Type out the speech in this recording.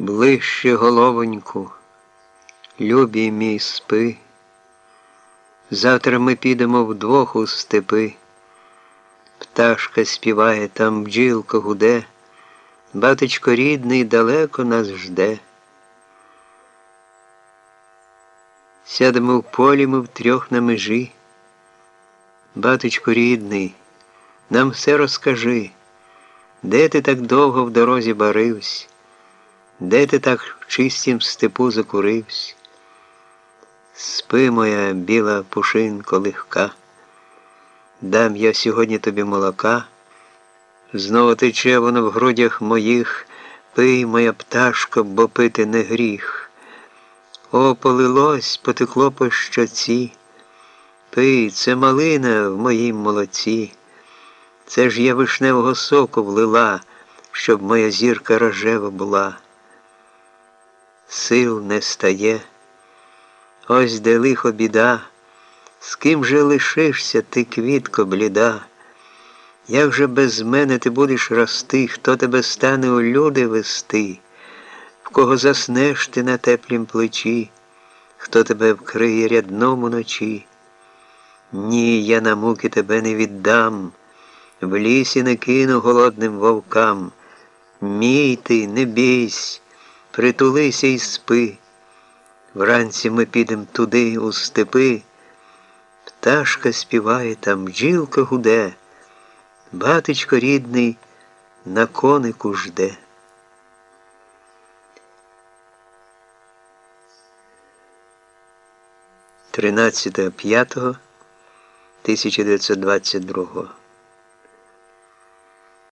Ближче головоньку, любій мій спи. Завтра ми підемо вдвох у степи. Пташка співає, там бджілка гуде, батечко рідний далеко нас жде. Сядемо в полі ми втрьох на межі. Батечко рідний, нам все розкажи, де ти так довго в дорозі барився? Де ти так в чистім степу закурився? Спи, моя біла пушинко легка, дам я сьогодні тобі молока, знову тече воно в грудях моїх, пий, моя пташко, бо пити не гріх. О, полилось, потекло по щоці, пий, це малина в моїм молоці, це ж я вишневого соку влила, щоб моя зірка рожева була сил не стає. Ось де лихо біда, з ким же лишишся ти, квітко бліда? Як же без мене ти будеш рости, хто тебе стане у люди вести, в кого заснеш ти на теплім плечі, хто тебе вкриє рядном уночі? Ні, я на муки тебе не віддам, в лісі не кину голодним вовкам. Мій ти, не бійсь притулися і спи. Вранці ми підемо туди, у степи. Пташка співає, там бджілка гуде, батечко рідний на конику жде. Тринадцятого п'ятого 1922